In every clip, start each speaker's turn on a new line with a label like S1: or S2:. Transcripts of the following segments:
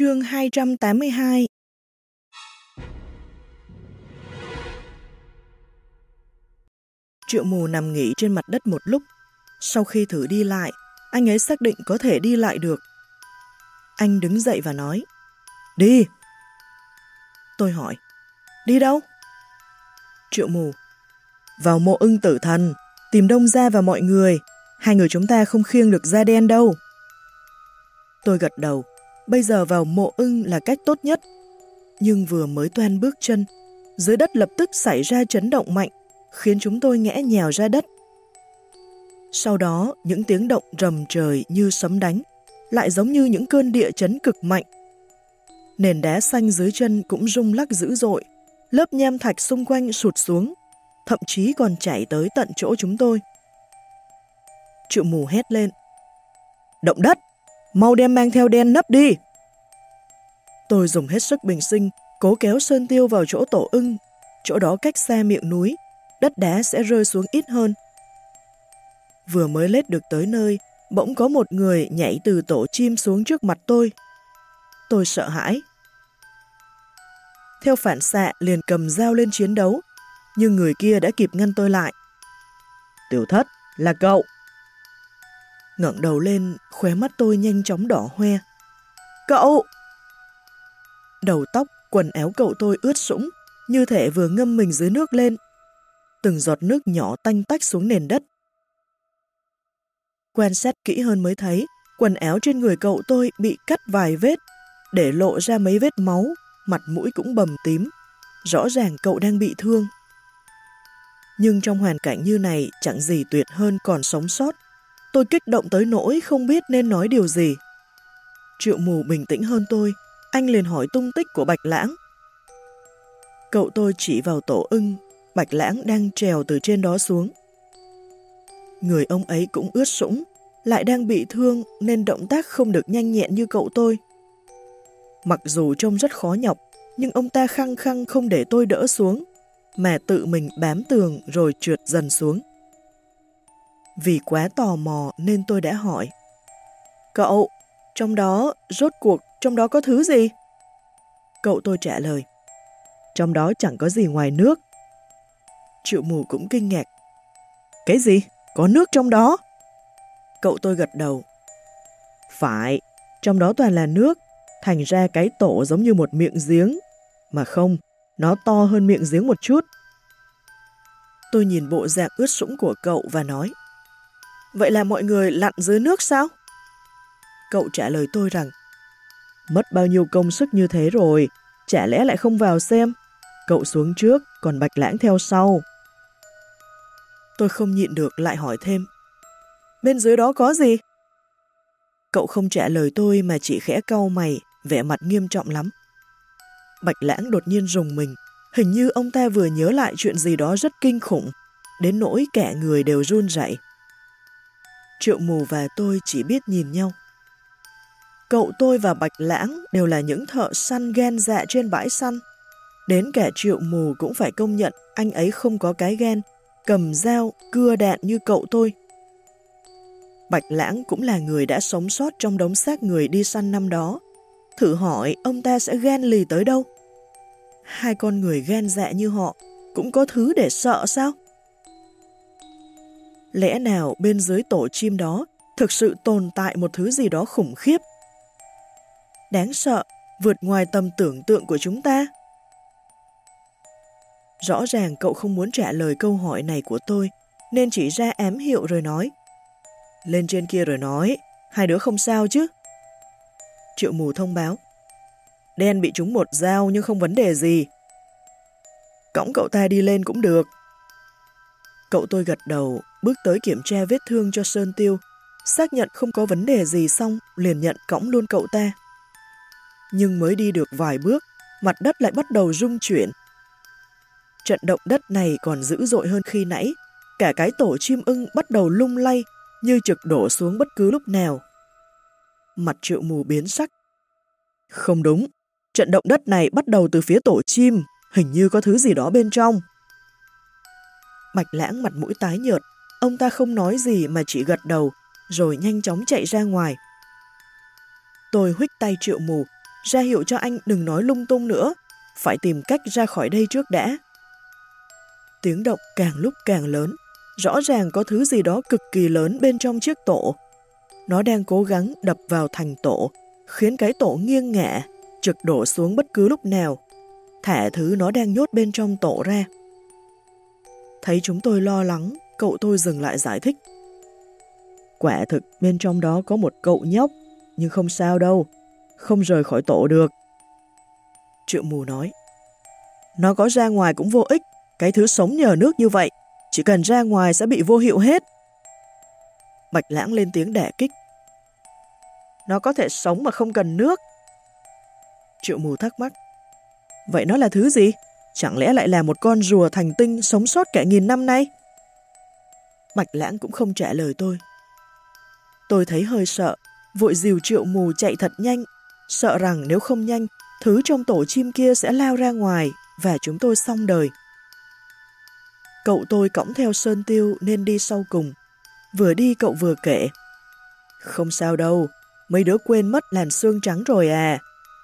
S1: Chương 282 Triệu mù nằm nghỉ trên mặt đất một lúc. Sau khi thử đi lại, anh ấy xác định có thể đi lại được. Anh đứng dậy và nói, Đi! Tôi hỏi, Đi đâu? Triệu mù, vào mộ ưng tử thần, tìm đông ra và mọi người. Hai người chúng ta không khiêng được da đen đâu. Tôi gật đầu, bây giờ vào mộ ưng là cách tốt nhất. Nhưng vừa mới toan bước chân, dưới đất lập tức xảy ra chấn động mạnh, khiến chúng tôi ngẽ nhào ra đất. Sau đó, những tiếng động rầm trời như sấm đánh, lại giống như những cơn địa chấn cực mạnh. Nền đá xanh dưới chân cũng rung lắc dữ dội, lớp nham thạch xung quanh sụt xuống, thậm chí còn chảy tới tận chỗ chúng tôi. Triệu mù hét lên. Động đất! Mau đem mang theo đen nấp đi! Tôi dùng hết sức bình sinh, cố kéo Sơn Tiêu vào chỗ tổ ưng, chỗ đó cách xa miệng núi, đất đá sẽ rơi xuống ít hơn. Vừa mới lết được tới nơi, bỗng có một người nhảy từ tổ chim xuống trước mặt tôi. Tôi sợ hãi. Theo phản xạ liền cầm dao lên chiến đấu, nhưng người kia đã kịp ngăn tôi lại. Tiểu thất, là cậu ngẩng đầu lên, khóe mắt tôi nhanh chóng đỏ hoe. Cậu! Đầu tóc, quần áo cậu tôi ướt sũng, như thể vừa ngâm mình dưới nước lên. Từng giọt nước nhỏ tanh tách xuống nền đất. Quan sát kỹ hơn mới thấy, quần áo trên người cậu tôi bị cắt vài vết, để lộ ra mấy vết máu, mặt mũi cũng bầm tím. Rõ ràng cậu đang bị thương. Nhưng trong hoàn cảnh như này chẳng gì tuyệt hơn còn sống sót. Tôi kích động tới nỗi không biết nên nói điều gì. Triệu mù bình tĩnh hơn tôi, anh liền hỏi tung tích của Bạch Lãng. Cậu tôi chỉ vào tổ ưng, Bạch Lãng đang trèo từ trên đó xuống. Người ông ấy cũng ướt sũng, lại đang bị thương nên động tác không được nhanh nhẹn như cậu tôi. Mặc dù trông rất khó nhọc, nhưng ông ta khăng khăng không để tôi đỡ xuống, mà tự mình bám tường rồi trượt dần xuống. Vì quá tò mò nên tôi đã hỏi. Cậu, trong đó, rốt cuộc, trong đó có thứ gì? Cậu tôi trả lời. Trong đó chẳng có gì ngoài nước. Triệu mù cũng kinh ngạc. Cái gì? Có nước trong đó? Cậu tôi gật đầu. Phải, trong đó toàn là nước, thành ra cái tổ giống như một miệng giếng. Mà không, nó to hơn miệng giếng một chút. Tôi nhìn bộ dạng ướt sũng của cậu và nói, Vậy là mọi người lặn dưới nước sao? Cậu trả lời tôi rằng, Mất bao nhiêu công sức như thế rồi, chả lẽ lại không vào xem? Cậu xuống trước, còn Bạch Lãng theo sau. Tôi không nhịn được lại hỏi thêm, Bên dưới đó có gì? Cậu không trả lời tôi mà chỉ khẽ cau mày, vẻ mặt nghiêm trọng lắm. Bạch Lãng đột nhiên rùng mình, hình như ông ta vừa nhớ lại chuyện gì đó rất kinh khủng, đến nỗi cả người đều run rẩy. Triệu mù và tôi chỉ biết nhìn nhau. Cậu tôi và Bạch Lãng đều là những thợ săn ghen dạ trên bãi săn. Đến cả triệu mù cũng phải công nhận anh ấy không có cái ghen, cầm dao, cưa đạn như cậu tôi. Bạch Lãng cũng là người đã sống sót trong đống xác người đi săn năm đó. Thử hỏi ông ta sẽ ghen lì tới đâu? Hai con người ghen dạ như họ cũng có thứ để sợ sao? Lẽ nào bên dưới tổ chim đó thực sự tồn tại một thứ gì đó khủng khiếp? Đáng sợ, vượt ngoài tầm tưởng tượng của chúng ta. Rõ ràng cậu không muốn trả lời câu hỏi này của tôi, nên chỉ ra ám hiệu rồi nói. Lên trên kia rồi nói, hai đứa không sao chứ? Triệu mù thông báo. Đen bị trúng một dao nhưng không vấn đề gì. Cõng cậu ta đi lên cũng được. Cậu tôi gật đầu, bước tới kiểm tra vết thương cho Sơn Tiêu, xác nhận không có vấn đề gì xong, liền nhận cõng luôn cậu ta. Nhưng mới đi được vài bước, mặt đất lại bắt đầu rung chuyển. Trận động đất này còn dữ dội hơn khi nãy, cả cái tổ chim ưng bắt đầu lung lay, như trực đổ xuống bất cứ lúc nào. Mặt triệu mù biến sắc. Không đúng, trận động đất này bắt đầu từ phía tổ chim, hình như có thứ gì đó bên trong. Bạch lãng mặt mũi tái nhợt, ông ta không nói gì mà chỉ gật đầu, rồi nhanh chóng chạy ra ngoài. Tôi huých tay triệu mù, ra hiệu cho anh đừng nói lung tung nữa, phải tìm cách ra khỏi đây trước đã. Tiếng động càng lúc càng lớn, rõ ràng có thứ gì đó cực kỳ lớn bên trong chiếc tổ. Nó đang cố gắng đập vào thành tổ, khiến cái tổ nghiêng ngả, trực đổ xuống bất cứ lúc nào, thả thứ nó đang nhốt bên trong tổ ra. Thấy chúng tôi lo lắng, cậu tôi dừng lại giải thích. Quả thực bên trong đó có một cậu nhóc, nhưng không sao đâu, không rời khỏi tổ được. Triệu mù nói, nó có ra ngoài cũng vô ích, cái thứ sống nhờ nước như vậy, chỉ cần ra ngoài sẽ bị vô hiệu hết. Bạch lãng lên tiếng đẻ kích. Nó có thể sống mà không cần nước. Triệu mù thắc mắc. Vậy nó là thứ gì? Chẳng lẽ lại là một con rùa thành tinh sống sót cả nghìn năm nay? Bạch lãng cũng không trả lời tôi. Tôi thấy hơi sợ, vội dìu triệu mù chạy thật nhanh, sợ rằng nếu không nhanh, thứ trong tổ chim kia sẽ lao ra ngoài và chúng tôi xong đời. Cậu tôi cõng theo Sơn Tiêu nên đi sau cùng. Vừa đi cậu vừa kể. Không sao đâu, mấy đứa quên mất làn xương trắng rồi à.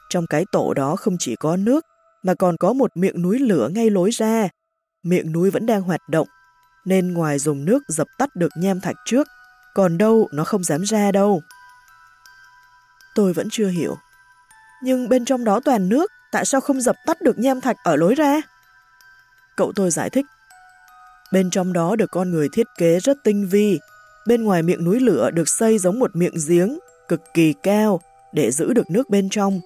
S1: Trong cái tổ đó không chỉ có nước, mà còn có một miệng núi lửa ngay lối ra. Miệng núi vẫn đang hoạt động, nên ngoài dùng nước dập tắt được nham thạch trước, còn đâu nó không dám ra đâu. Tôi vẫn chưa hiểu. Nhưng bên trong đó toàn nước, tại sao không dập tắt được nham thạch ở lối ra? Cậu tôi giải thích. Bên trong đó được con người thiết kế rất tinh vi. Bên ngoài miệng núi lửa được xây giống một miệng giếng, cực kỳ cao, để giữ được nước bên trong.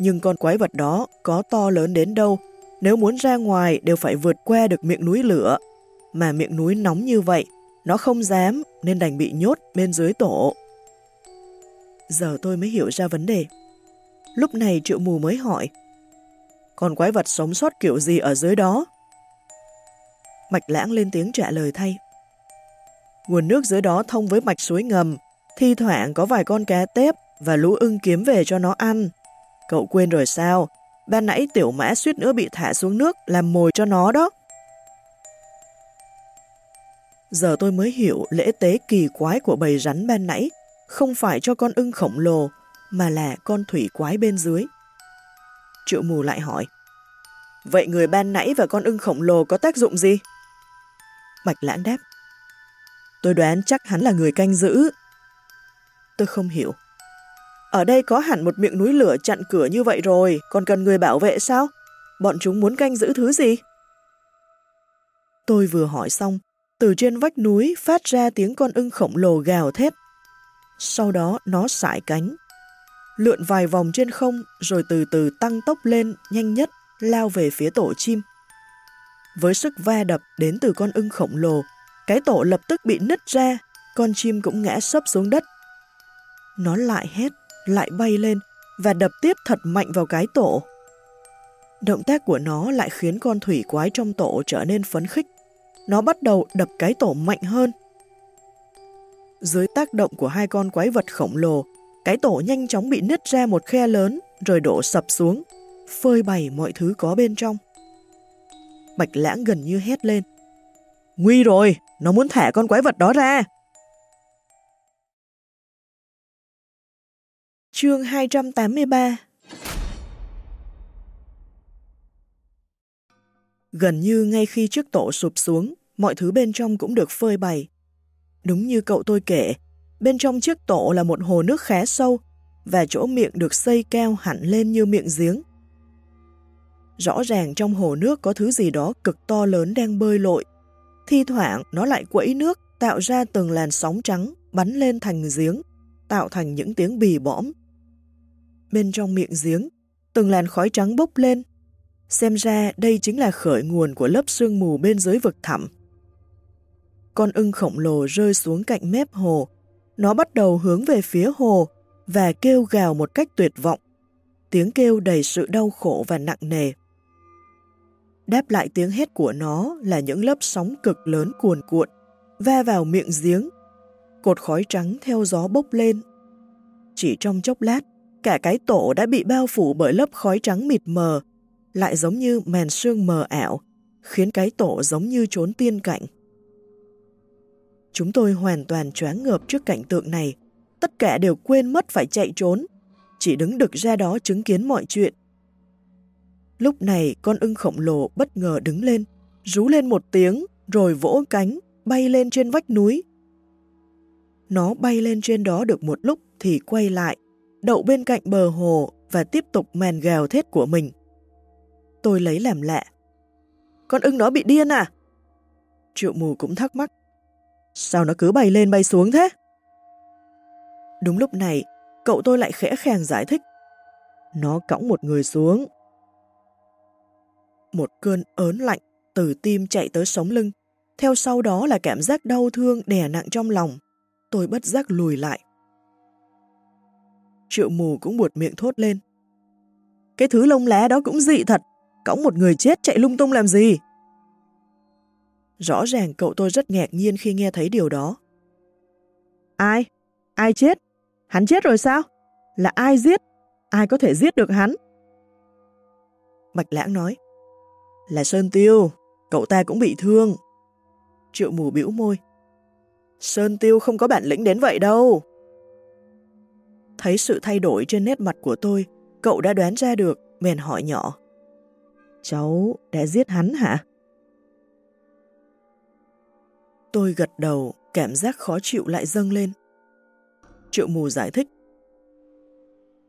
S1: Nhưng con quái vật đó có to lớn đến đâu, nếu muốn ra ngoài đều phải vượt qua được miệng núi lửa. Mà miệng núi nóng như vậy, nó không dám nên đành bị nhốt bên dưới tổ. Giờ tôi mới hiểu ra vấn đề. Lúc này triệu mù mới hỏi, con quái vật sống sót kiểu gì ở dưới đó? Mạch lãng lên tiếng trả lời thay. Nguồn nước dưới đó thông với mạch suối ngầm, thi thoảng có vài con cá tép và lũ ưng kiếm về cho nó ăn. Cậu quên rồi sao? Ban nãy tiểu mã suýt nữa bị thả xuống nước, làm mồi cho nó đó. Giờ tôi mới hiểu lễ tế kỳ quái của bầy rắn ban nãy không phải cho con ưng khổng lồ, mà là con thủy quái bên dưới. Triệu mù lại hỏi, Vậy người ban nãy và con ưng khổng lồ có tác dụng gì? Bạch lãng đáp. Tôi đoán chắc hắn là người canh giữ. Tôi không hiểu. Ở đây có hẳn một miệng núi lửa chặn cửa như vậy rồi, còn cần người bảo vệ sao? Bọn chúng muốn canh giữ thứ gì? Tôi vừa hỏi xong, từ trên vách núi phát ra tiếng con ưng khổng lồ gào thét. Sau đó nó sải cánh, lượn vài vòng trên không rồi từ từ tăng tốc lên nhanh nhất lao về phía tổ chim. Với sức va đập đến từ con ưng khổng lồ, cái tổ lập tức bị nứt ra, con chim cũng ngã sấp xuống đất. Nó lại hét, lại bay lên và đập tiếp thật mạnh vào cái tổ. Động tác của nó lại khiến con thủy quái trong tổ trở nên phấn khích. Nó bắt đầu đập cái tổ mạnh hơn. Dưới tác động của hai con quái vật khổng lồ, cái tổ nhanh chóng bị nứt ra một khe lớn rồi đổ sập xuống, phơi bày mọi thứ có bên trong. Bạch lãng gần như hét lên. Nguy rồi, nó muốn thả con quái vật đó ra. Chương 283 Gần như ngay khi chiếc tổ sụp xuống, mọi thứ bên trong cũng được phơi bày. Đúng như cậu tôi kể, bên trong chiếc tổ là một hồ nước khá sâu và chỗ miệng được xây cao hẳn lên như miệng giếng. Rõ ràng trong hồ nước có thứ gì đó cực to lớn đang bơi lội. Thi thoảng nó lại quẫy nước tạo ra từng làn sóng trắng bắn lên thành giếng, tạo thành những tiếng bì bõm. Bên trong miệng giếng, từng làn khói trắng bốc lên. Xem ra đây chính là khởi nguồn của lớp sương mù bên dưới vực thẳm. Con ưng khổng lồ rơi xuống cạnh mép hồ. Nó bắt đầu hướng về phía hồ và kêu gào một cách tuyệt vọng. Tiếng kêu đầy sự đau khổ và nặng nề. Đáp lại tiếng hét của nó là những lớp sóng cực lớn cuồn cuộn, va vào miệng giếng. Cột khói trắng theo gió bốc lên. Chỉ trong chốc lát, cả cái tổ đã bị bao phủ bởi lớp khói trắng mịt mờ, lại giống như màn sương mờ ảo, khiến cái tổ giống như trốn tiên cảnh. Chúng tôi hoàn toàn choáng ngợp trước cảnh tượng này, tất cả đều quên mất phải chạy trốn. chỉ đứng đực ra đó chứng kiến mọi chuyện. Lúc này con ưng khổng lồ bất ngờ đứng lên, rú lên một tiếng rồi vỗ cánh, bay lên trên vách núi. Nó bay lên trên đó được một lúc thì quay lại, đậu bên cạnh bờ hồ và tiếp tục mèn gào thét của mình. Tôi lấy làm lạ. Con ưng nó bị điên à? Triệu mù cũng thắc mắc. Sao nó cứ bay lên bay xuống thế? Đúng lúc này, cậu tôi lại khẽ khàng giải thích. Nó cõng một người xuống. Một cơn ớn lạnh từ tim chạy tới sống lưng, theo sau đó là cảm giác đau thương đè nặng trong lòng. Tôi bất giác lùi lại. Triệu mù cũng buột miệng thốt lên. Cái thứ lông lá đó cũng dị thật, cõng một người chết chạy lung tung làm gì? Rõ ràng cậu tôi rất ngạc nhiên khi nghe thấy điều đó. Ai? Ai chết? Hắn chết rồi sao? Là ai giết? Ai có thể giết được hắn? Bạch Lãng nói. Là Sơn Tiêu, cậu ta cũng bị thương. Triệu mù bĩu môi. Sơn Tiêu không có bản lĩnh đến vậy đâu. Thấy sự thay đổi trên nét mặt của tôi, cậu đã đoán ra được, bèn hỏi nhỏ. Cháu đã giết hắn hả? Tôi gật đầu, cảm giác khó chịu lại dâng lên. Triệu mù giải thích.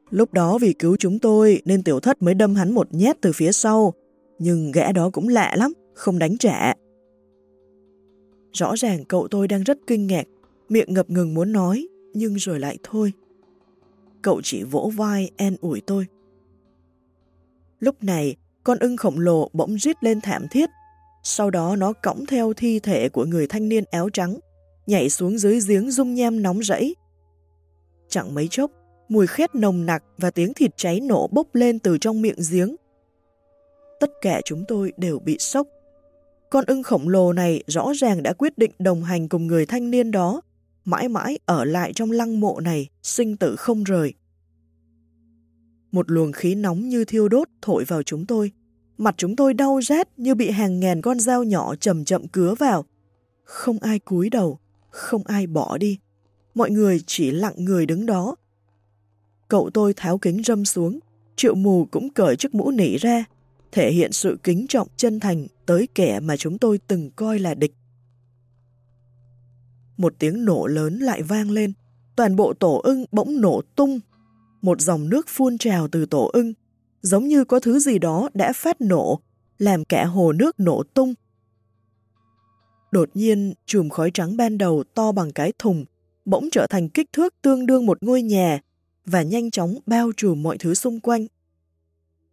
S1: Lúc đó vì cứu chúng tôi nên tiểu thất mới đâm hắn một nhát từ phía sau, nhưng gã đó cũng lạ lắm, không đánh trả. Rõ ràng cậu tôi đang rất kinh ngạc, miệng ngập ngừng muốn nói, nhưng rồi lại thôi. Cậu chỉ vỗ vai en ủi tôi. Lúc này, con ưng khổng lồ bỗng rít lên thảm thiết, sau đó nó cõng theo thi thể của người thanh niên áo trắng, nhảy xuống dưới giếng dung nham nóng rẫy. Chẳng mấy chốc, mùi khét nồng nặc và tiếng thịt cháy nổ bốc lên từ trong miệng giếng. Tất cả chúng tôi đều bị sốc. Con ưng khổng lồ này rõ ràng đã quyết định đồng hành cùng người thanh niên đó, mãi mãi ở lại trong lăng mộ này, sinh tử không rời. Một luồng khí nóng như thiêu đốt thổi vào chúng tôi. Mặt chúng tôi đau rát như bị hàng ngàn con dao nhỏ chậm chậm cứa vào. Không ai cúi đầu, không ai bỏ đi. Mọi người chỉ lặng người đứng đó. Cậu tôi tháo kính râm xuống, triệu mù cũng cởi chiếc mũ nỉ ra, thể hiện sự kính trọng chân thành tới kẻ mà chúng tôi từng coi là địch. Một tiếng nổ lớn lại vang lên, toàn bộ tổ ưng bỗng nổ tung một dòng nước phun trào từ tổ ưng, giống như có thứ gì đó đã phát nổ, làm cả hồ nước nổ tung. Đột nhiên, chùm khói trắng ban đầu to bằng cái thùng, bỗng trở thành kích thước tương đương một ngôi nhà và nhanh chóng bao trùm mọi thứ xung quanh.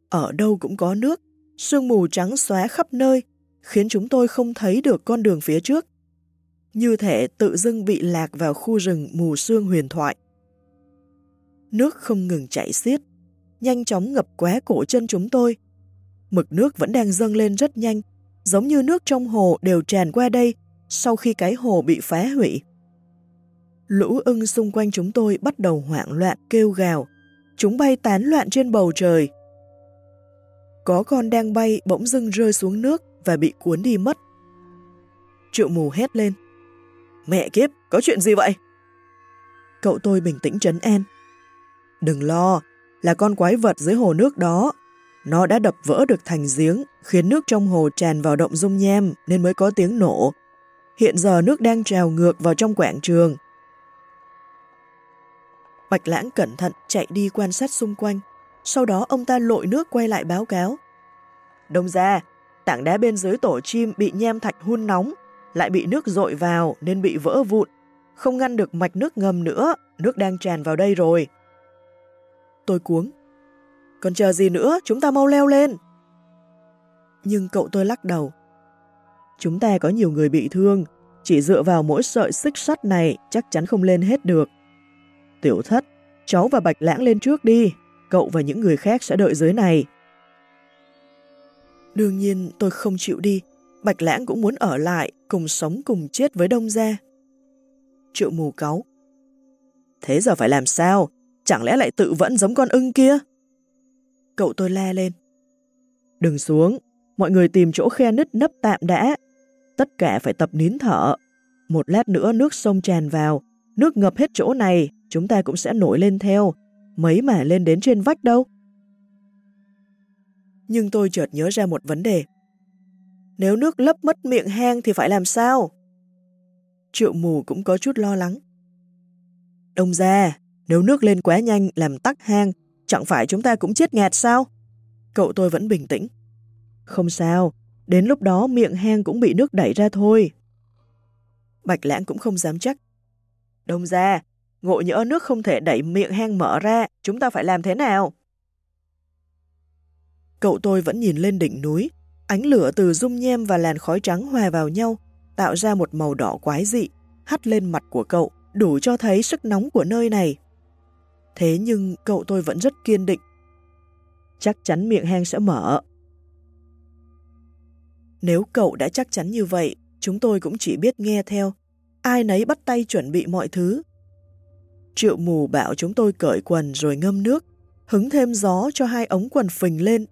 S1: Ở đâu cũng có nước, sương mù trắng xóa khắp nơi, khiến chúng tôi không thấy được con đường phía trước. Như thể tự dưng bị lạc vào khu rừng mù sương huyền thoại. Nước không ngừng chảy xiết, nhanh chóng ngập quá cổ chân chúng tôi. Mực nước vẫn đang dâng lên rất nhanh, giống như nước trong hồ đều tràn qua đây sau khi cái hồ bị phá hủy. Lũ ưng xung quanh chúng tôi bắt đầu hoảng loạn kêu gào, chúng bay tán loạn trên bầu trời. Có con đang bay bỗng dưng rơi xuống nước và bị cuốn đi mất. Triệu mù hét lên. Mẹ kiếp, có chuyện gì vậy? Cậu tôi bình tĩnh trấn an. Đừng lo, là con quái vật dưới hồ nước đó. Nó đã đập vỡ được thành giếng, khiến nước trong hồ tràn vào động dung nham nên mới có tiếng nổ. Hiện giờ nước đang trào ngược vào trong quảng trường. Bạch lãng cẩn thận chạy đi quan sát xung quanh. Sau đó ông ta lội nước quay lại báo cáo. Đông ra, tảng đá bên dưới tổ chim bị nham thạch hun nóng, lại bị nước dội vào nên bị vỡ vụn. Không ngăn được mạch nước ngầm nữa, nước đang tràn vào đây rồi. Tôi cuống. Còn chờ gì nữa, chúng ta mau leo lên. Nhưng cậu tôi lắc đầu. Chúng ta có nhiều người bị thương, chỉ dựa vào mỗi sợi xích sắt này chắc chắn không lên hết được. Tiểu thất, cháu và Bạch Lãng lên trước đi, cậu và những người khác sẽ đợi dưới này. Đương nhiên tôi không chịu đi, Bạch Lãng cũng muốn ở lại, cùng sống cùng chết với Đông Gia. Triệu mù cáu. Thế giờ phải làm sao? Chẳng lẽ lại tự vẫn giống con ưng kia? Cậu tôi la lên. Đừng xuống, mọi người tìm chỗ khe nứt nấp tạm đã. Tất cả phải tập nín thở. Một lát nữa nước sông tràn vào, nước ngập hết chỗ này, chúng ta cũng sẽ nổi lên theo. mấy mà lên đến trên vách đâu. Nhưng tôi chợt nhớ ra một vấn đề. Nếu nước lấp mất miệng hang thì phải làm sao? Triệu mù cũng có chút lo lắng. Đông ra, nếu nước lên quá nhanh làm tắc hang, chẳng phải chúng ta cũng chết ngạt sao? Cậu tôi vẫn bình tĩnh. Không sao, đến lúc đó miệng hang cũng bị nước đẩy ra thôi. Bạch lãng cũng không dám chắc. Đông ra, ngộ nhỡ nước không thể đẩy miệng hang mở ra, chúng ta phải làm thế nào? Cậu tôi vẫn nhìn lên đỉnh núi, ánh lửa từ dung nhem và làn khói trắng hòa vào nhau, tạo ra một màu đỏ quái dị, hắt lên mặt của cậu, đủ cho thấy sức nóng của nơi này. Thế nhưng cậu tôi vẫn rất kiên định. Chắc chắn miệng hang sẽ mở. Nếu cậu đã chắc chắn như vậy, chúng tôi cũng chỉ biết nghe theo. Ai nấy bắt tay chuẩn bị mọi thứ. Triệu mù bảo chúng tôi cởi quần rồi ngâm nước, hứng thêm gió cho hai ống quần phình lên.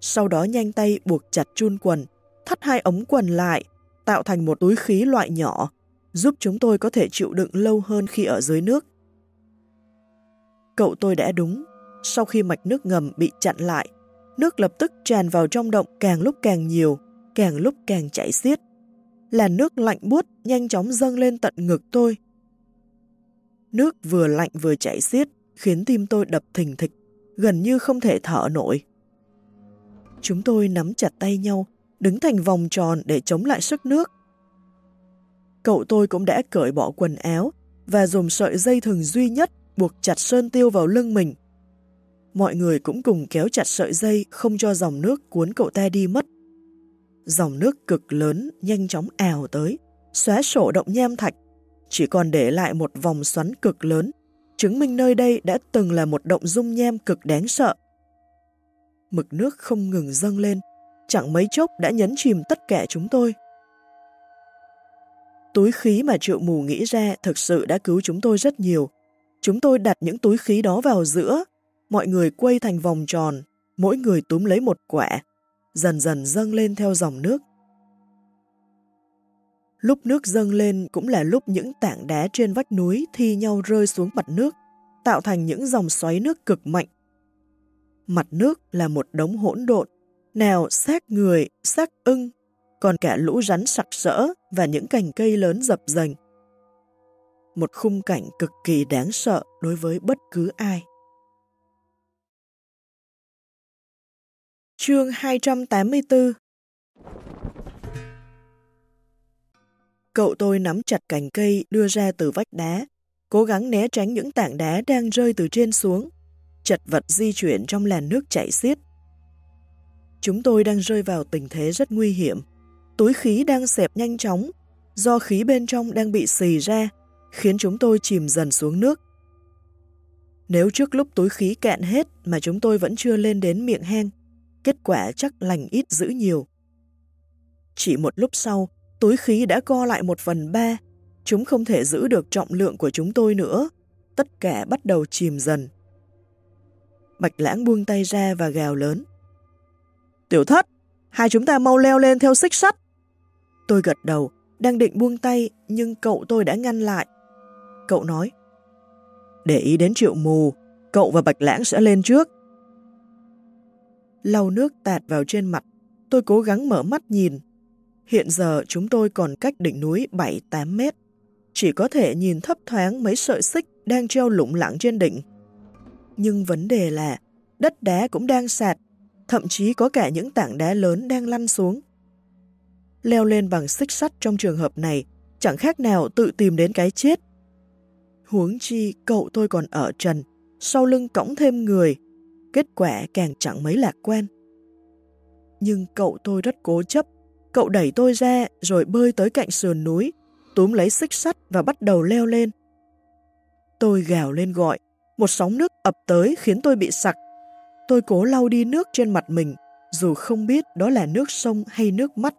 S1: Sau đó nhanh tay buộc chặt chun quần, thắt hai ống quần lại, tạo thành một túi khí loại nhỏ, giúp chúng tôi có thể chịu đựng lâu hơn khi ở dưới nước. Cậu tôi đã đúng, sau khi mạch nước ngầm bị chặn lại, nước lập tức tràn vào trong động càng lúc càng nhiều, càng lúc càng chảy xiết. Là nước lạnh buốt nhanh chóng dâng lên tận ngực tôi. Nước vừa lạnh vừa chảy xiết khiến tim tôi đập thình thịch, gần như không thể thở nổi. Chúng tôi nắm chặt tay nhau, đứng thành vòng tròn để chống lại sức nước. Cậu tôi cũng đã cởi bỏ quần áo và dùng sợi dây thừng duy nhất buộc chặt sơn tiêu vào lưng mình. Mọi người cũng cùng kéo chặt sợi dây không cho dòng nước cuốn cậu ta đi mất. Dòng nước cực lớn nhanh chóng ào tới, xóa sổ động nham thạch, chỉ còn để lại một vòng xoắn cực lớn, chứng minh nơi đây đã từng là một động dung nham cực đáng sợ. Mực nước không ngừng dâng lên, chẳng mấy chốc đã nhấn chìm tất cả chúng tôi. Túi khí mà triệu mù nghĩ ra thực sự đã cứu chúng tôi rất nhiều. Chúng tôi đặt những túi khí đó vào giữa, mọi người quay thành vòng tròn, mỗi người túm lấy một quả, dần dần dâng lên theo dòng nước. Lúc nước dâng lên cũng là lúc những tảng đá trên vách núi thi nhau rơi xuống mặt nước, tạo thành những dòng xoáy nước cực mạnh. Mặt nước là một đống hỗn độn, nào xác người, xác ưng, còn cả lũ rắn sặc sỡ và những cành cây lớn dập dềnh, Một khung cảnh cực kỳ đáng sợ đối với bất cứ ai. Chương 284 Cậu tôi nắm chặt cành cây đưa ra từ vách đá, cố gắng né tránh những tảng đá đang rơi từ trên xuống, chật vật di chuyển trong làn nước chảy xiết. Chúng tôi đang rơi vào tình thế rất nguy hiểm. Túi khí đang xẹp nhanh chóng, do khí bên trong đang bị xì ra, khiến chúng tôi chìm dần xuống nước. Nếu trước lúc túi khí cạn hết mà chúng tôi vẫn chưa lên đến miệng hang, kết quả chắc lành ít dữ nhiều. Chỉ một lúc sau, túi khí đã co lại một phần ba, chúng không thể giữ được trọng lượng của chúng tôi nữa, tất cả bắt đầu chìm dần. Bạch lãng buông tay ra và gào lớn. Tiểu thất, hai chúng ta mau leo lên theo xích sắt. Tôi gật đầu, đang định buông tay nhưng cậu tôi đã ngăn lại. Cậu nói, để ý đến triệu mù, cậu và Bạch Lãng sẽ lên trước. Lau nước tạt vào trên mặt, tôi cố gắng mở mắt nhìn. Hiện giờ chúng tôi còn cách đỉnh núi 7-8 mét, chỉ có thể nhìn thấp thoáng mấy sợi xích đang treo lủng lẳng trên đỉnh. Nhưng vấn đề là đất đá cũng đang sạt, thậm chí có cả những tảng đá lớn đang lăn xuống. Leo lên bằng xích sắt trong trường hợp này chẳng khác nào tự tìm đến cái chết. Huống chi cậu tôi còn ở trần, sau lưng cõng thêm người, kết quả càng chẳng mấy lạc quan. Nhưng cậu tôi rất cố chấp, cậu đẩy tôi ra rồi bơi tới cạnh sườn núi, túm lấy xích sắt và bắt đầu leo lên. Tôi gào lên gọi, một sóng nước ập tới khiến tôi bị sặc. Tôi cố lau đi nước trên mặt mình, dù không biết đó là nước sông hay nước mắt.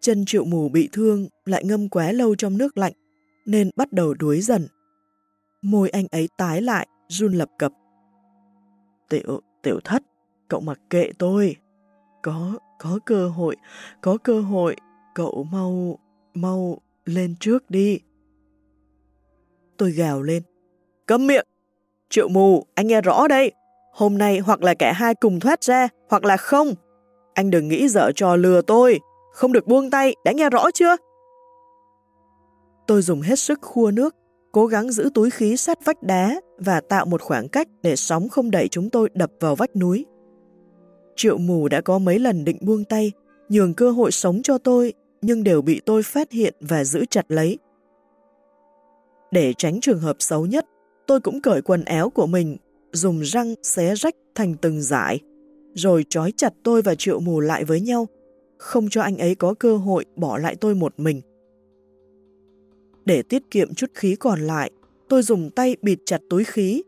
S1: Chân triệu mù bị thương lại ngâm quá lâu trong nước lạnh, nên bắt đầu đuối dần. Môi anh ấy tái lại, run lập cập. Tiểu, tiểu thất, cậu mặc kệ tôi. Có, có cơ hội, có cơ hội, cậu mau, mau lên trước đi. Tôi gào lên. cấm miệng. Triệu mù, anh nghe rõ đây. Hôm nay hoặc là cả hai cùng thoát ra, hoặc là không. Anh đừng nghĩ dở trò lừa tôi. Không được buông tay, đã nghe rõ chưa? Tôi dùng hết sức khua nước, cố gắng giữ túi khí sát vách đá và tạo một khoảng cách để sóng không đẩy chúng tôi đập vào vách núi. Triệu mù đã có mấy lần định buông tay, nhường cơ hội sống cho tôi, nhưng đều bị tôi phát hiện và giữ chặt lấy. Để tránh trường hợp xấu nhất, tôi cũng cởi quần áo của mình, dùng răng xé rách thành từng dải, rồi trói chặt tôi và triệu mù lại với nhau, không cho anh ấy có cơ hội bỏ lại tôi một mình. Để tiết kiệm chút khí còn lại, tôi dùng tay bịt chặt túi khí,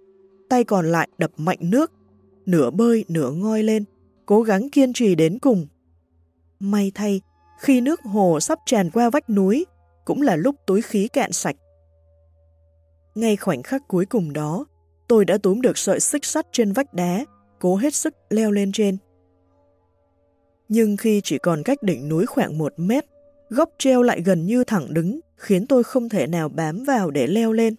S1: tay còn lại đập mạnh nước, nửa bơi nửa ngoi lên, cố gắng kiên trì đến cùng. May thay, khi nước hồ sắp tràn qua vách núi, cũng là lúc túi khí cạn sạch. Ngay khoảnh khắc cuối cùng đó, tôi đã túm được sợi xích sắt trên vách đá, cố hết sức leo lên trên. Nhưng khi chỉ còn cách đỉnh núi khoảng một mét, góc treo lại gần như thẳng đứng, khiến tôi không thể nào bám vào để leo lên.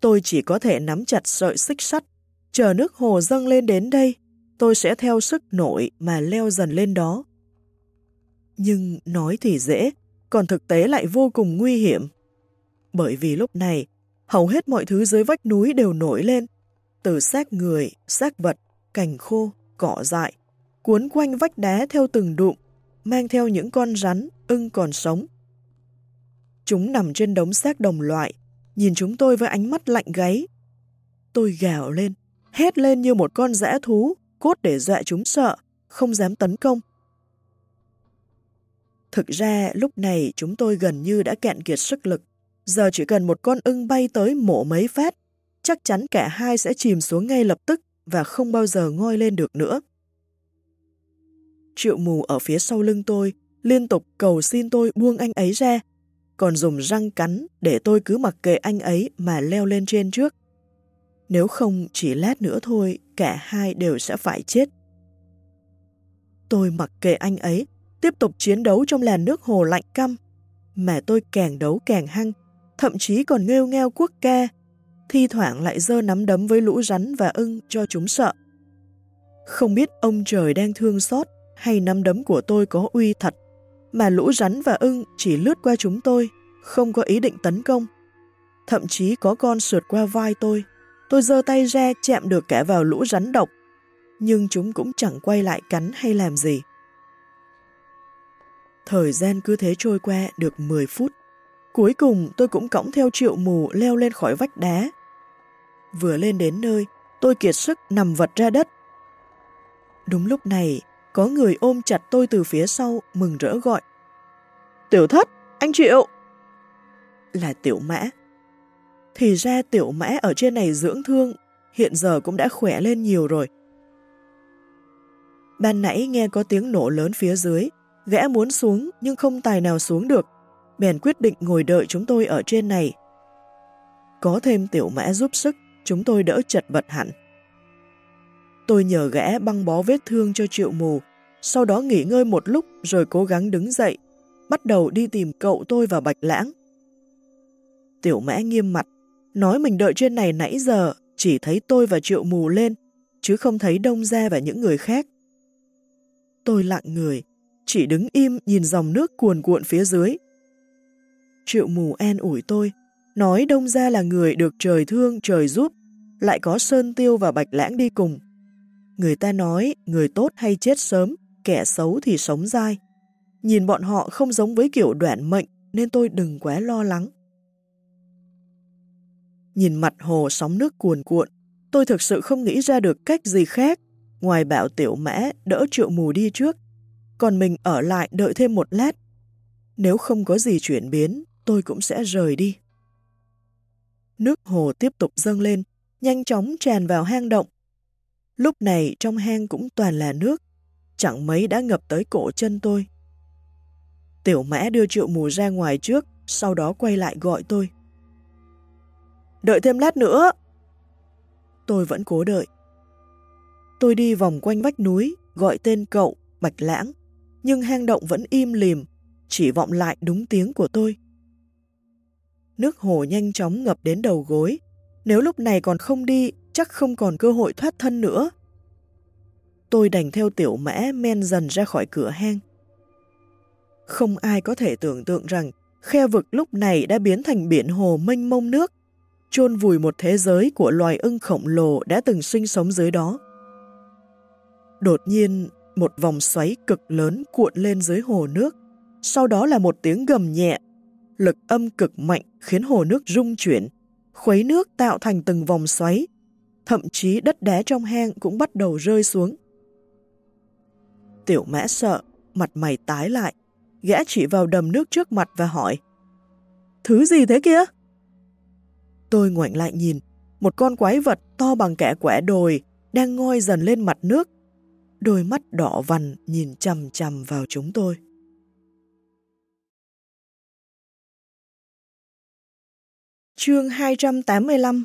S1: Tôi chỉ có thể nắm chặt sợi xích sắt, chờ nước hồ dâng lên đến đây, tôi sẽ theo sức nổi mà leo dần lên đó. Nhưng nói thì dễ, còn thực tế lại vô cùng nguy hiểm. Bởi vì lúc này, hầu hết mọi thứ dưới vách núi đều nổi lên, từ xác người, xác vật, cành khô, cỏ dại, cuốn quanh vách đá theo từng đụm, mang theo những con rắn, ưng còn sống. Chúng nằm trên đống xác đồng loại, nhìn chúng tôi với ánh mắt lạnh gáy. Tôi gào lên, hét lên như một con dã thú, cốt để dọa chúng sợ, không dám tấn công. Thực ra lúc này chúng tôi gần như đã cạn kiệt sức lực. Giờ chỉ cần một con ưng bay tới mổ mấy phát, chắc chắn cả hai sẽ chìm xuống ngay lập tức và không bao giờ ngoi lên được nữa. Triệu mù ở phía sau lưng tôi liên tục cầu xin tôi buông anh ấy ra, còn dùng răng cắn để tôi cứ mặc kệ anh ấy mà leo lên trên trước. Nếu không chỉ lát nữa thôi, cả hai đều sẽ phải chết. Tôi mặc kệ anh ấy, tiếp tục chiến đấu trong làn nước hồ lạnh căm, mà tôi càng đấu càng hăng, thậm chí còn nghêu ngheo quốc ca, thi thoảng lại dơ nắm đấm với lũ rắn và ưng cho chúng sợ. Không biết ông trời đang thương xót hay nắm đấm của tôi có uy thật, mà lũ rắn và ưng chỉ lướt qua chúng tôi, không có ý định tấn công. Thậm chí có con sượt qua vai tôi, tôi giơ tay ra chạm được cả vào lũ rắn độc, nhưng chúng cũng chẳng quay lại cắn hay làm gì. Thời gian cứ thế trôi qua được 10 phút. Cuối cùng tôi cũng cõng theo triệu mù leo lên khỏi vách đá. Vừa lên đến nơi, tôi kiệt sức nằm vật ra đất. Đúng lúc này, có người ôm chặt tôi từ phía sau, mừng rỡ gọi. Tiểu thất, anh Triệu! Là tiểu mã. Thì ra tiểu mã ở trên này dưỡng thương, hiện giờ cũng đã khỏe lên nhiều rồi. Ban nãy nghe có tiếng nổ lớn phía dưới, gã muốn xuống nhưng không tài nào xuống được, bèn quyết định ngồi đợi chúng tôi ở trên này. Có thêm tiểu mã giúp sức, chúng tôi đỡ chật vật hẳn. Tôi nhờ gã băng bó vết thương cho triệu mù, sau đó nghỉ ngơi một lúc rồi cố gắng đứng dậy, bắt đầu đi tìm cậu tôi và Bạch Lãng. Tiểu mã nghiêm mặt, nói mình đợi trên này nãy giờ, chỉ thấy tôi và triệu mù lên, chứ không thấy đông ra và những người khác. Tôi lặng người, chỉ đứng im nhìn dòng nước cuồn cuộn phía dưới. Triệu mù an ủi tôi, nói đông ra là người được trời thương trời giúp, lại có Sơn Tiêu và Bạch Lãng đi cùng. Người ta nói người tốt hay chết sớm, kẻ xấu thì sống dai. Nhìn bọn họ không giống với kiểu đoạn mệnh nên tôi đừng quá lo lắng. Nhìn mặt hồ sóng nước cuồn cuộn, tôi thực sự không nghĩ ra được cách gì khác ngoài bảo tiểu mã đỡ triệu mù đi trước, còn mình ở lại đợi thêm một lát. Nếu không có gì chuyển biến, tôi cũng sẽ rời đi. Nước hồ tiếp tục dâng lên, nhanh chóng tràn vào hang động. Lúc này trong hang cũng toàn là nước, chẳng mấy đã ngập tới cổ chân tôi. Tiểu mã đưa triệu mù ra ngoài trước, sau đó quay lại gọi tôi. Đợi thêm lát nữa. Tôi vẫn cố đợi. Tôi đi vòng quanh vách núi, gọi tên cậu, Bạch Lãng, nhưng hang động vẫn im lìm, chỉ vọng lại đúng tiếng của tôi. Nước hồ nhanh chóng ngập đến đầu gối, Nếu lúc này còn không đi, chắc không còn cơ hội thoát thân nữa. Tôi đành theo tiểu mã men dần ra khỏi cửa hang. Không ai có thể tưởng tượng rằng khe vực lúc này đã biến thành biển hồ mênh mông nước, chôn vùi một thế giới của loài ưng khổng lồ đã từng sinh sống dưới đó. Đột nhiên, một vòng xoáy cực lớn cuộn lên dưới hồ nước, sau đó là một tiếng gầm nhẹ. Lực âm cực mạnh khiến hồ nước rung chuyển, khuấy nước tạo thành từng vòng xoáy, thậm chí đất đá trong hang cũng bắt đầu rơi xuống. Tiểu mã sợ, mặt mày tái lại, gã chỉ vào đầm nước trước mặt và hỏi Thứ gì thế kia? Tôi ngoảnh lại nhìn, một con quái vật to bằng kẻ quẻ đồi đang ngoi dần lên mặt nước. Đôi mắt đỏ vằn nhìn chầm chầm vào chúng tôi. Chương 285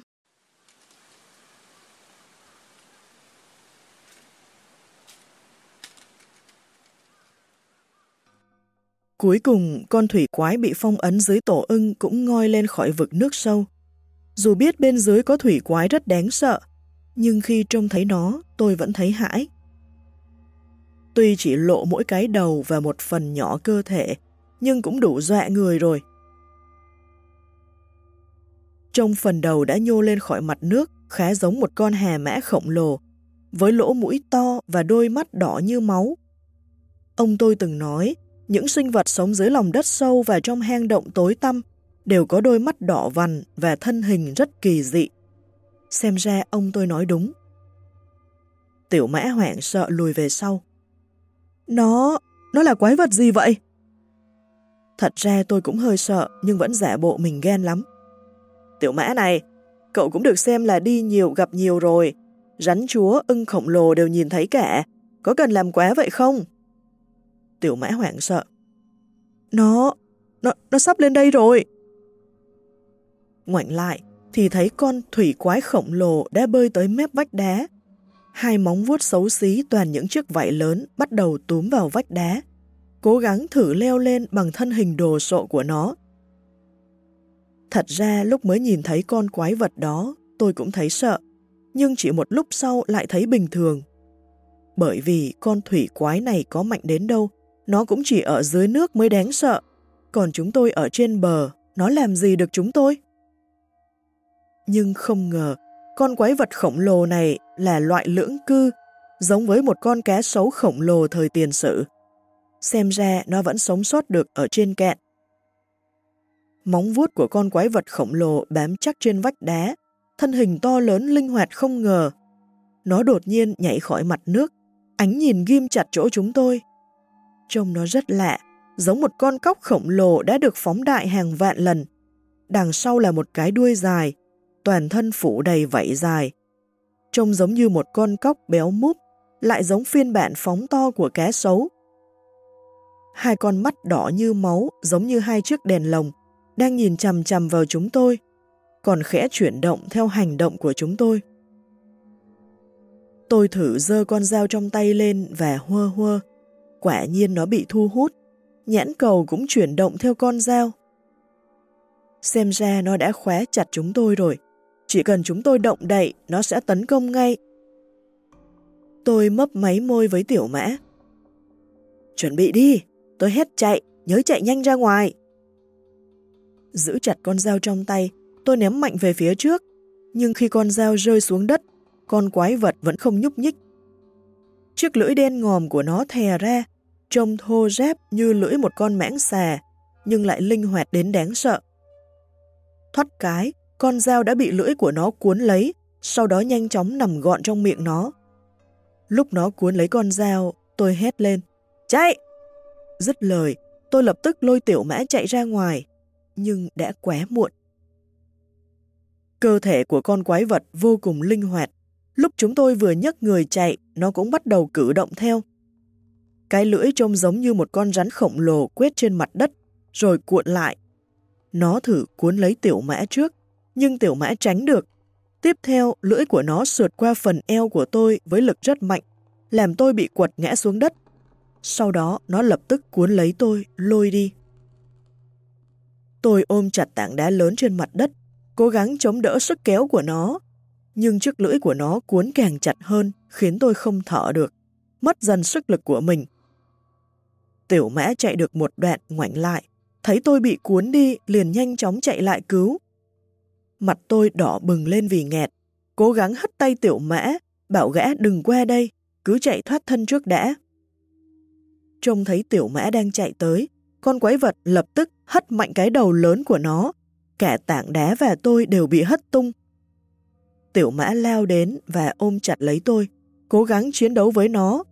S1: Cuối cùng, con thủy quái bị phong ấn dưới tổ ưng cũng ngoi lên khỏi vực nước sâu. Dù biết bên dưới có thủy quái rất đáng sợ, nhưng khi trông thấy nó, tôi vẫn thấy hãi. Tuy chỉ lộ mỗi cái đầu và một phần nhỏ cơ thể, nhưng cũng đủ dọa người rồi. Trong phần đầu đã nhô lên khỏi mặt nước, khá giống một con hà mã khổng lồ, với lỗ mũi to và đôi mắt đỏ như máu. Ông tôi từng nói, những sinh vật sống dưới lòng đất sâu và trong hang động tối tăm đều có đôi mắt đỏ vằn và thân hình rất kỳ dị. Xem ra ông tôi nói đúng. Tiểu mã hoảng sợ lùi về sau. Nó... nó là quái vật gì vậy? Thật ra tôi cũng hơi sợ nhưng vẫn giả bộ mình ghen lắm. Tiểu mã này, cậu cũng được xem là đi nhiều gặp nhiều rồi. Rắn chúa, ưng khổng lồ đều nhìn thấy cả. Có cần làm quá vậy không? Tiểu mã hoảng sợ. Nó, nó, nó sắp lên đây rồi. Ngoảnh lại, thì thấy con thủy quái khổng lồ đã bơi tới mép vách đá. Hai móng vuốt xấu xí toàn những chiếc vảy lớn bắt đầu túm vào vách đá, cố gắng thử leo lên bằng thân hình đồ sộ của nó. Thật ra lúc mới nhìn thấy con quái vật đó, tôi cũng thấy sợ, nhưng chỉ một lúc sau lại thấy bình thường. Bởi vì con thủy quái này có mạnh đến đâu, nó cũng chỉ ở dưới nước mới đáng sợ, còn chúng tôi ở trên bờ, nó làm gì được chúng tôi? Nhưng không ngờ, con quái vật khổng lồ này là loại lưỡng cư, giống với một con cá sấu khổng lồ thời tiền sử. Xem ra nó vẫn sống sót được ở trên cạn. Móng vuốt của con quái vật khổng lồ bám chắc trên vách đá, thân hình to lớn linh hoạt không ngờ. Nó đột nhiên nhảy khỏi mặt nước, ánh nhìn ghim chặt chỗ chúng tôi. Trông nó rất lạ, giống một con cóc khổng lồ đã được phóng đại hàng vạn lần. Đằng sau là một cái đuôi dài, toàn thân phủ đầy vảy dài. Trông giống như một con cóc béo múp, lại giống phiên bản phóng to của cá sấu. Hai con mắt đỏ như máu, giống như hai chiếc đèn lồng, đang nhìn chằm chằm vào chúng tôi, còn khẽ chuyển động theo hành động của chúng tôi. Tôi thử dơ con dao trong tay lên và hua hua. Quả nhiên nó bị thu hút, nhãn cầu cũng chuyển động theo con dao. Xem ra nó đã khóa chặt chúng tôi rồi. Chỉ cần chúng tôi động đậy, nó sẽ tấn công ngay. Tôi mấp máy môi với tiểu mã. Chuẩn bị đi, tôi hét chạy, nhớ chạy nhanh ra ngoài. Giữ chặt con dao trong tay, tôi ném mạnh về phía trước. Nhưng khi con dao rơi xuống đất, con quái vật vẫn không nhúc nhích. Chiếc lưỡi đen ngòm của nó thè ra, trông thô ráp như lưỡi một con mãng xà, nhưng lại linh hoạt đến đáng sợ. Thoát cái, con dao đã bị lưỡi của nó cuốn lấy, sau đó nhanh chóng nằm gọn trong miệng nó. Lúc nó cuốn lấy con dao, tôi hét lên, chạy! Dứt lời, tôi lập tức lôi tiểu mã chạy ra ngoài, nhưng đã quá muộn. Cơ thể của con quái vật vô cùng linh hoạt. Lúc chúng tôi vừa nhấc người chạy, nó cũng bắt đầu cử động theo. Cái lưỡi trông giống như một con rắn khổng lồ quét trên mặt đất, rồi cuộn lại. Nó thử cuốn lấy tiểu mã trước, nhưng tiểu mã tránh được. Tiếp theo, lưỡi của nó sượt qua phần eo của tôi với lực rất mạnh, làm tôi bị quật ngã xuống đất. Sau đó, nó lập tức cuốn lấy tôi, lôi đi. Tôi ôm chặt tảng đá lớn trên mặt đất, cố gắng chống đỡ sức kéo của nó, nhưng chiếc lưỡi của nó cuốn càng chặt hơn, khiến tôi không thở được, mất dần sức lực của mình. Tiểu mã chạy được một đoạn ngoảnh lại, thấy tôi bị cuốn đi liền nhanh chóng chạy lại cứu. Mặt tôi đỏ bừng lên vì nghẹt, cố gắng hất tay tiểu mã, bảo gã đừng qua đây, cứ chạy thoát thân trước đã. Trông thấy tiểu mã đang chạy tới, con quái vật lập tức hất mạnh cái đầu lớn của nó, cả tảng đá và tôi đều bị hất tung. Tiểu mã lao đến và ôm chặt lấy tôi, cố gắng chiến đấu với nó.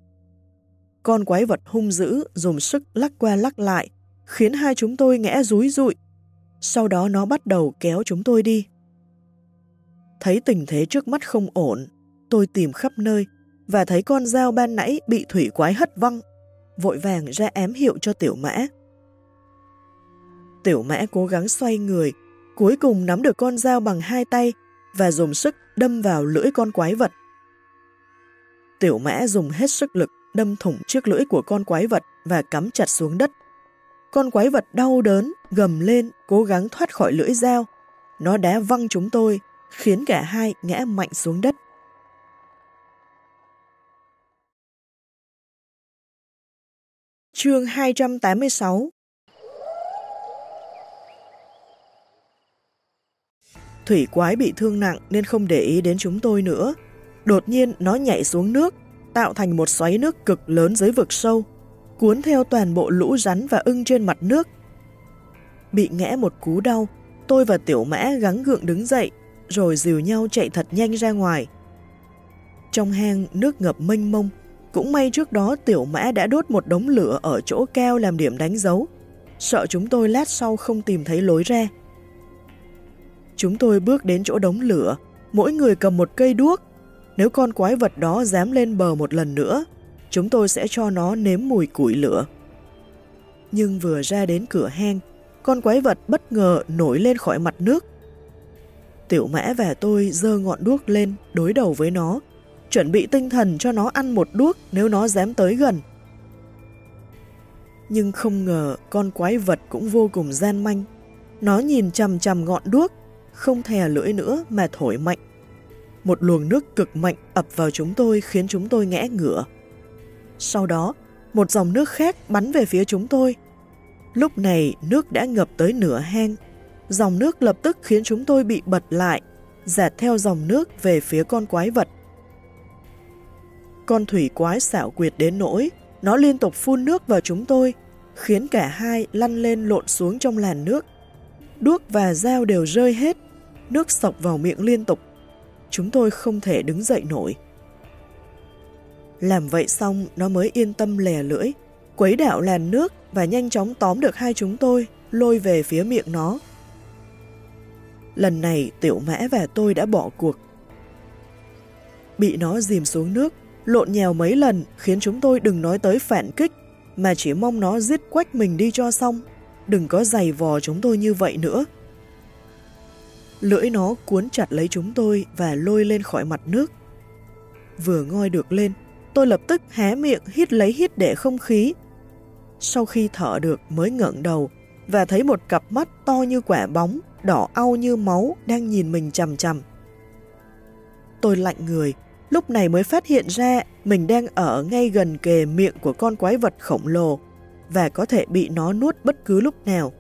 S1: Con quái vật hung dữ dùng sức lắc qua lắc lại, khiến hai chúng tôi ngã rúi rụi. Sau đó nó bắt đầu kéo chúng tôi đi. Thấy tình thế trước mắt không ổn, tôi tìm khắp nơi và thấy con dao ban nãy bị thủy quái hất văng, vội vàng ra ém hiệu cho tiểu mã. Tiểu mã cố gắng xoay người, cuối cùng nắm được con dao bằng hai tay và dùng sức đâm vào lưỡi con quái vật. Tiểu mã dùng hết sức lực đâm thủng chiếc lưỡi của con quái vật và cắm chặt xuống đất. Con quái vật đau đớn, gầm lên, cố gắng thoát khỏi lưỡi dao. Nó đá văng chúng tôi, khiến cả hai ngã mạnh xuống đất. Chương 286 Thủy quái bị thương nặng nên không để ý đến chúng tôi nữa. Đột nhiên nó nhảy xuống nước, tạo thành một xoáy nước cực lớn dưới vực sâu, cuốn theo toàn bộ lũ rắn và ưng trên mặt nước. Bị ngã một cú đau, tôi và tiểu mã gắng gượng đứng dậy, rồi dìu nhau chạy thật nhanh ra ngoài. Trong hang nước ngập mênh mông, cũng may trước đó tiểu mã đã đốt một đống lửa ở chỗ cao làm điểm đánh dấu, sợ chúng tôi lát sau không tìm thấy lối ra. Chúng tôi bước đến chỗ đống lửa, mỗi người cầm một cây đuốc. Nếu con quái vật đó dám lên bờ một lần nữa, chúng tôi sẽ cho nó nếm mùi củi lửa. Nhưng vừa ra đến cửa hang, con quái vật bất ngờ nổi lên khỏi mặt nước. Tiểu mã và tôi dơ ngọn đuốc lên đối đầu với nó, chuẩn bị tinh thần cho nó ăn một đuốc nếu nó dám tới gần. Nhưng không ngờ con quái vật cũng vô cùng gian manh. Nó nhìn chầm chầm ngọn đuốc, không thè lưỡi nữa mà thổi mạnh. Một luồng nước cực mạnh ập vào chúng tôi khiến chúng tôi ngẽ ngửa. Sau đó, một dòng nước khác bắn về phía chúng tôi. Lúc này nước đã ngập tới nửa hang. Dòng nước lập tức khiến chúng tôi bị bật lại, dạt theo dòng nước về phía con quái vật. Con thủy quái xảo quyệt đến nỗi, nó liên tục phun nước vào chúng tôi, khiến cả hai lăn lên lộn xuống trong làn nước. Đuốc và dao đều rơi hết, nước sọc vào miệng liên tục. Chúng tôi không thể đứng dậy nổi. Làm vậy xong, nó mới yên tâm lè lưỡi, quấy đảo làn nước và nhanh chóng tóm được hai chúng tôi, lôi về phía miệng nó. Lần này tiểu mã và tôi đã bỏ cuộc. Bị nó dìm xuống nước, lộn nhèo mấy lần khiến chúng tôi đừng nói tới phản kích, mà chỉ mong nó giết quách mình đi cho xong, đừng có giày vò chúng tôi như vậy nữa. Lưỡi nó cuốn chặt lấy chúng tôi và lôi lên khỏi mặt nước. Vừa ngoi được lên, tôi lập tức hé miệng hít lấy hít để không khí. Sau khi thở được mới ngẩng đầu và thấy một cặp mắt to như quả bóng, đỏ au như máu đang nhìn mình chằm chằm. Tôi lạnh người, lúc này mới phát hiện ra mình đang ở ngay gần kề miệng của con quái vật khổng lồ và có thể bị nó nuốt bất cứ lúc nào.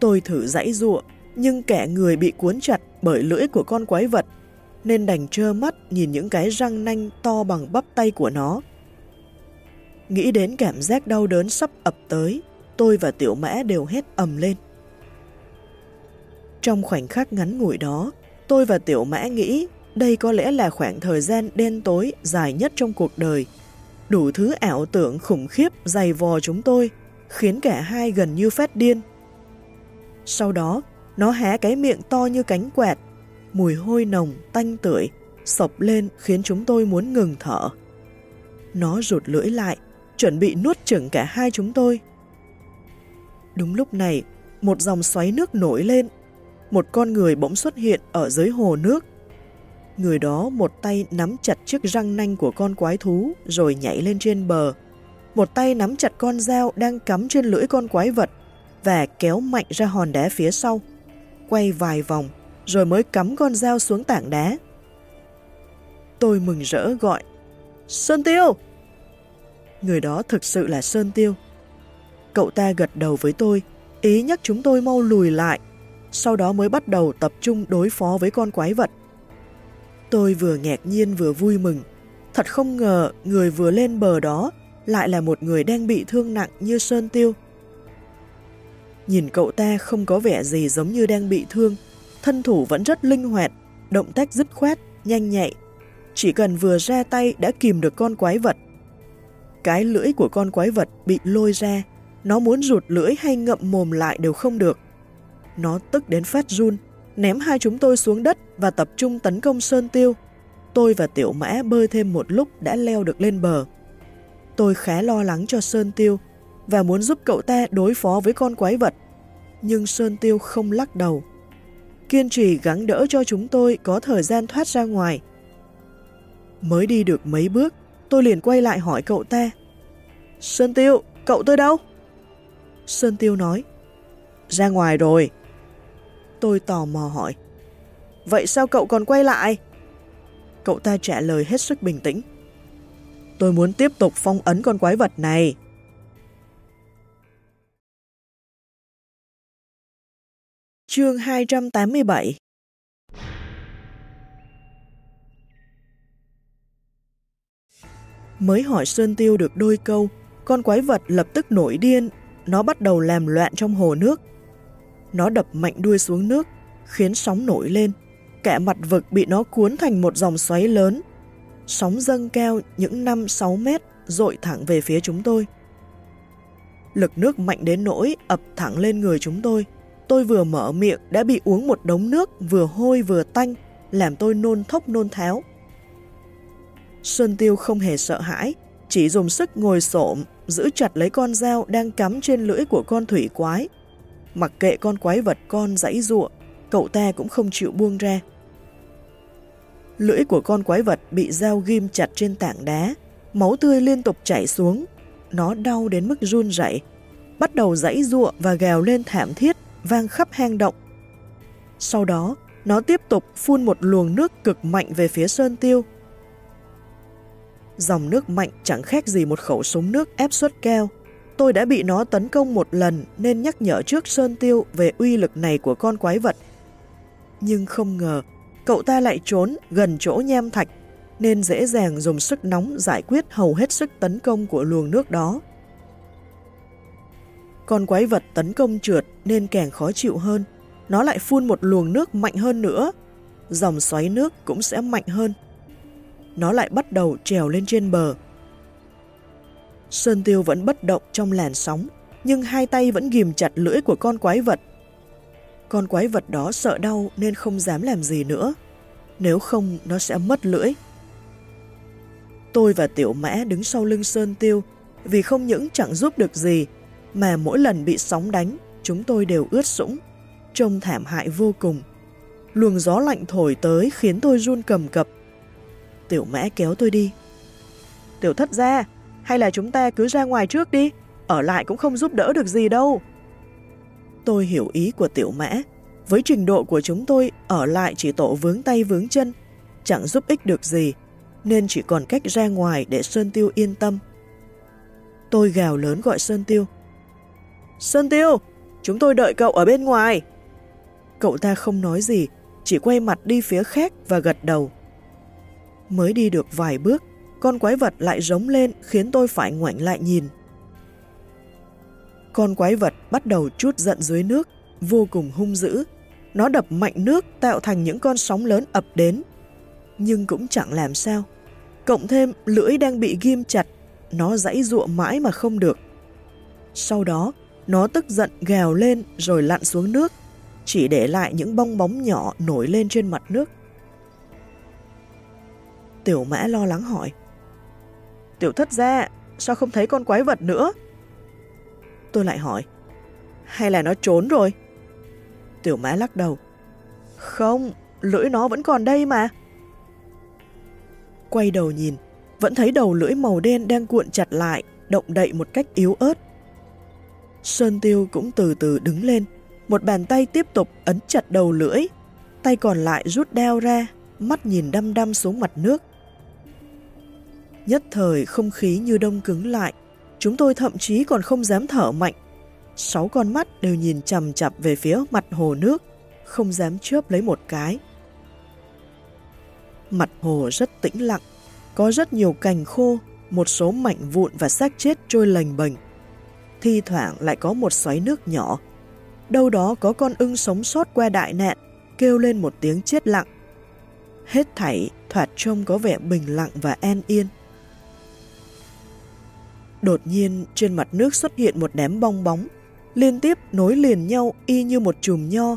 S1: Tôi thử dãy ruộng, nhưng kẻ người bị cuốn chặt bởi lưỡi của con quái vật, nên đành trơ mắt nhìn những cái răng nanh to bằng bắp tay của nó. Nghĩ đến cảm giác đau đớn sắp ập tới, tôi và tiểu mã đều hét ầm lên. Trong khoảnh khắc ngắn ngủi đó, tôi và tiểu mã nghĩ đây có lẽ là khoảng thời gian đen tối dài nhất trong cuộc đời. Đủ thứ ảo tưởng khủng khiếp dày vò chúng tôi, khiến cả hai gần như phát điên. Sau đó, nó há cái miệng to như cánh quẹt, mùi hôi nồng, tanh tưởi, sộc lên khiến chúng tôi muốn ngừng thở. Nó rụt lưỡi lại, chuẩn bị nuốt chửng cả hai chúng tôi. Đúng lúc này, một dòng xoáy nước nổi lên. Một con người bỗng xuất hiện ở dưới hồ nước. Người đó một tay nắm chặt chiếc răng nanh của con quái thú rồi nhảy lên trên bờ. Một tay nắm chặt con dao đang cắm trên lưỡi con quái vật và kéo mạnh ra hòn đá phía sau quay vài vòng, rồi mới cắm con dao xuống tảng đá. Tôi mừng rỡ gọi, Sơn Tiêu! Người đó thực sự là Sơn Tiêu. Cậu ta gật đầu với tôi, ý nhắc chúng tôi mau lùi lại, sau đó mới bắt đầu tập trung đối phó với con quái vật. Tôi vừa ngạc nhiên vừa vui mừng, thật không ngờ người vừa lên bờ đó lại là một người đang bị thương nặng như Sơn Tiêu. Nhìn cậu ta không có vẻ gì giống như đang bị thương, thân thủ vẫn rất linh hoạt, động tác dứt khoát, nhanh nhạy. Chỉ cần vừa ra tay đã kìm được con quái vật. Cái lưỡi của con quái vật bị lôi ra, nó muốn rụt lưỡi hay ngậm mồm lại đều không được. Nó tức đến phát run, ném hai chúng tôi xuống đất và tập trung tấn công Sơn Tiêu. Tôi và Tiểu Mã bơi thêm một lúc đã leo được lên bờ. Tôi khá lo lắng cho Sơn Tiêu và muốn giúp cậu ta đối phó với con quái vật. Nhưng Sơn Tiêu không lắc đầu. Kiên trì gắng đỡ cho chúng tôi có thời gian thoát ra ngoài. Mới đi được mấy bước, tôi liền quay lại hỏi cậu ta. Sơn Tiêu, cậu tôi đâu? Sơn Tiêu nói. Ra ngoài rồi. Tôi tò mò hỏi. Vậy sao cậu còn quay lại? Cậu ta trả lời hết sức bình tĩnh. Tôi muốn tiếp tục phong ấn con quái vật này. Chương 287 Mới hỏi Sơn Tiêu được đôi câu, con quái vật lập tức nổi điên, nó bắt đầu làm loạn trong hồ nước. Nó đập mạnh đuôi xuống nước, khiến sóng nổi lên. Cả mặt vực bị nó cuốn thành một dòng xoáy lớn. Sóng dâng cao những 5-6 mét, dội thẳng về phía chúng tôi. Lực nước mạnh đến nỗi ập thẳng lên người chúng tôi. Tôi vừa mở miệng đã bị uống một đống nước vừa hôi vừa tanh, làm tôi nôn thốc nôn tháo. Xuân Tiêu không hề sợ hãi, chỉ dùng sức ngồi xổm giữ chặt lấy con dao đang cắm trên lưỡi của con thủy quái. Mặc kệ con quái vật con dãy ruộng, cậu ta cũng không chịu buông ra. Lưỡi của con quái vật bị dao ghim chặt trên tảng đá, máu tươi liên tục chảy xuống. Nó đau đến mức run rẩy, bắt đầu dãy ruộng và gào lên thảm thiết, vang khắp hang động. Sau đó, nó tiếp tục phun một luồng nước cực mạnh về phía Sơn Tiêu. Dòng nước mạnh chẳng khác gì một khẩu súng nước ép suất cao. Tôi đã bị nó tấn công một lần nên nhắc nhở trước Sơn Tiêu về uy lực này của con quái vật. Nhưng không ngờ, cậu ta lại trốn gần chỗ nham thạch nên dễ dàng dùng sức nóng giải quyết hầu hết sức tấn công của luồng nước đó. Con quái vật tấn công trượt nên càng khó chịu hơn. Nó lại phun một luồng nước mạnh hơn nữa. Dòng xoáy nước cũng sẽ mạnh hơn. Nó lại bắt đầu trèo lên trên bờ. Sơn Tiêu vẫn bất động trong làn sóng, nhưng hai tay vẫn ghim chặt lưỡi của con quái vật. Con quái vật đó sợ đau nên không dám làm gì nữa. Nếu không, nó sẽ mất lưỡi. Tôi và Tiểu Mã đứng sau lưng Sơn Tiêu vì không những chẳng giúp được gì mà mỗi lần bị sóng đánh, chúng tôi đều ướt sũng, trông thảm hại vô cùng. Luồng gió lạnh thổi tới khiến tôi run cầm cập. Tiểu mã kéo tôi đi. Tiểu thất ra, hay là chúng ta cứ ra ngoài trước đi, ở lại cũng không giúp đỡ được gì đâu. Tôi hiểu ý của tiểu mã, với trình độ của chúng tôi ở lại chỉ tổ vướng tay vướng chân, chẳng giúp ích được gì, nên chỉ còn cách ra ngoài để Sơn Tiêu yên tâm. Tôi gào lớn gọi Sơn Tiêu. Sơn Tiêu, chúng tôi đợi cậu ở bên ngoài. Cậu ta không nói gì, chỉ quay mặt đi phía khác và gật đầu. Mới đi được vài bước, con quái vật lại rống lên khiến tôi phải ngoảnh lại nhìn. Con quái vật bắt đầu chút giận dưới nước, vô cùng hung dữ. Nó đập mạnh nước tạo thành những con sóng lớn ập đến. Nhưng cũng chẳng làm sao. Cộng thêm lưỡi đang bị ghim chặt, nó dãy ruộng mãi mà không được. Sau đó, nó tức giận gào lên rồi lặn xuống nước, chỉ để lại những bong bóng nhỏ nổi lên trên mặt nước. Tiểu mã lo lắng hỏi. Tiểu thất ra, sao không thấy con quái vật nữa? Tôi lại hỏi. Hay là nó trốn rồi? Tiểu mã lắc đầu. Không, lưỡi nó vẫn còn đây mà. Quay đầu nhìn, vẫn thấy đầu lưỡi màu đen đang cuộn chặt lại, động đậy một cách yếu ớt. Sơn Tiêu cũng từ từ đứng lên, một bàn tay tiếp tục ấn chặt đầu lưỡi, tay còn lại rút đeo ra, mắt nhìn đăm đăm xuống mặt nước. Nhất thời không khí như đông cứng lại, chúng tôi thậm chí còn không dám thở mạnh. Sáu con mắt đều nhìn chằm chặp về phía mặt hồ nước, không dám chớp lấy một cái. Mặt hồ rất tĩnh lặng, có rất nhiều cành khô, một số mảnh vụn và xác chết trôi lềnh bềnh. Thi thoảng lại có một xoáy nước nhỏ. Đâu đó có con ưng sống sót qua đại nạn, kêu lên một tiếng chết lặng. Hết thảy thoạt trông có vẻ bình lặng và an yên. Đột nhiên trên mặt nước xuất hiện một đám bong bóng, liên tiếp nối liền nhau y như một chùm nho.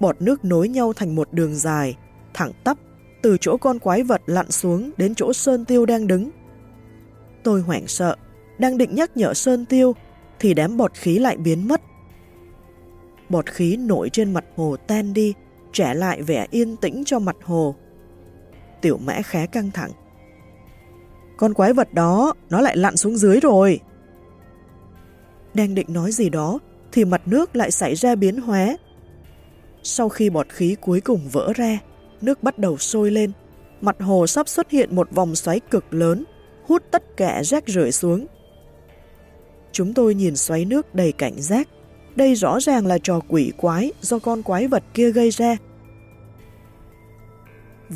S1: Bọt nước nối nhau thành một đường dài, thẳng tắp, từ chỗ con quái vật lặn xuống đến chỗ Sơn Tiêu đang đứng. Tôi hoảng sợ, đang định nhắc nhở Sơn Tiêu, thì đám bọt khí lại biến mất. Bọt khí nổi trên mặt hồ tan đi, trả lại vẻ yên tĩnh cho mặt hồ. Tiểu mã khá căng thẳng. Con quái vật đó, nó lại lặn xuống dưới rồi. Đang định nói gì đó, thì mặt nước lại xảy ra biến hóa. Sau khi bọt khí cuối cùng vỡ ra, nước bắt đầu sôi lên. Mặt hồ sắp xuất hiện một vòng xoáy cực lớn, hút tất cả rác rưởi xuống. Chúng tôi nhìn xoáy nước đầy cảnh giác. Đây rõ ràng là trò quỷ quái do con quái vật kia gây ra.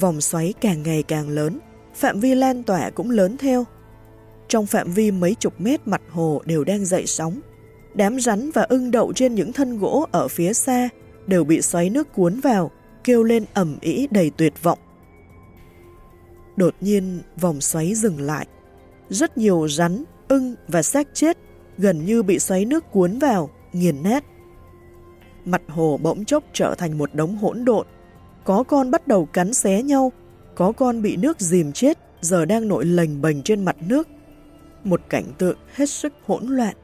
S1: Vòng xoáy càng ngày càng lớn, phạm vi lan tỏa cũng lớn theo. Trong phạm vi mấy chục mét mặt hồ đều đang dậy sóng. Đám rắn và ưng đậu trên những thân gỗ ở phía xa đều bị xoáy nước cuốn vào, kêu lên ẩm ĩ đầy tuyệt vọng. Đột nhiên, vòng xoáy dừng lại. Rất nhiều rắn, ưng và xác chết gần như bị xoáy nước cuốn vào, nghiền nát. Mặt hồ bỗng chốc trở thành một đống hỗn độn. Có con bắt đầu cắn xé nhau, có con bị nước dìm chết, giờ đang nổi lềnh bềnh trên mặt nước. Một cảnh tượng hết sức hỗn loạn.